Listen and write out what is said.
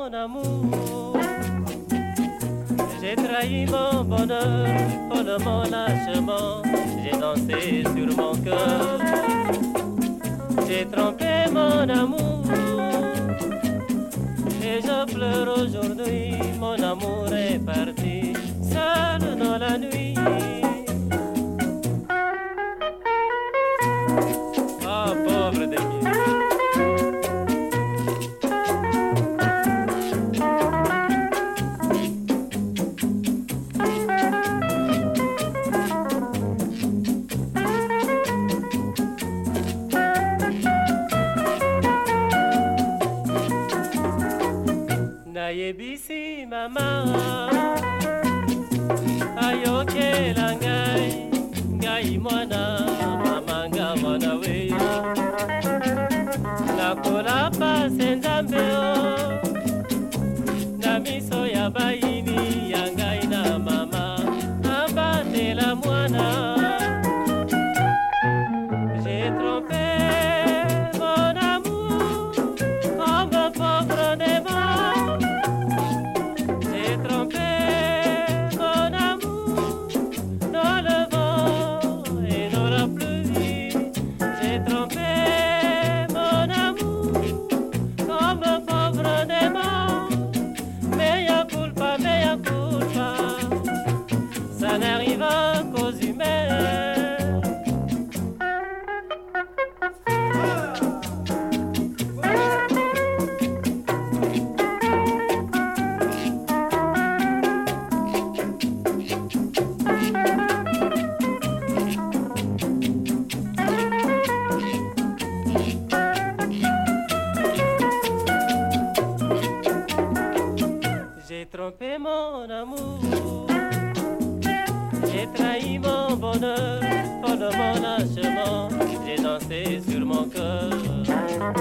mon amour. J'ai trahi mon bonheur, pour mon lâchement. J'ai dansé sur mon cœur. J'ai trompé mon amour. Et je pleure aujourd'hui, mon amour est parti, seul dans la nuit. Nayebisi mama ayokela ngai ngai mwana mamanga mwana we. Nakolapa se nzambe o na miso ya bayini J'ai trompé mon amour, j'ai trahi mon bonheur pendant mon lâchement, j'ai dansé sur mon cœur.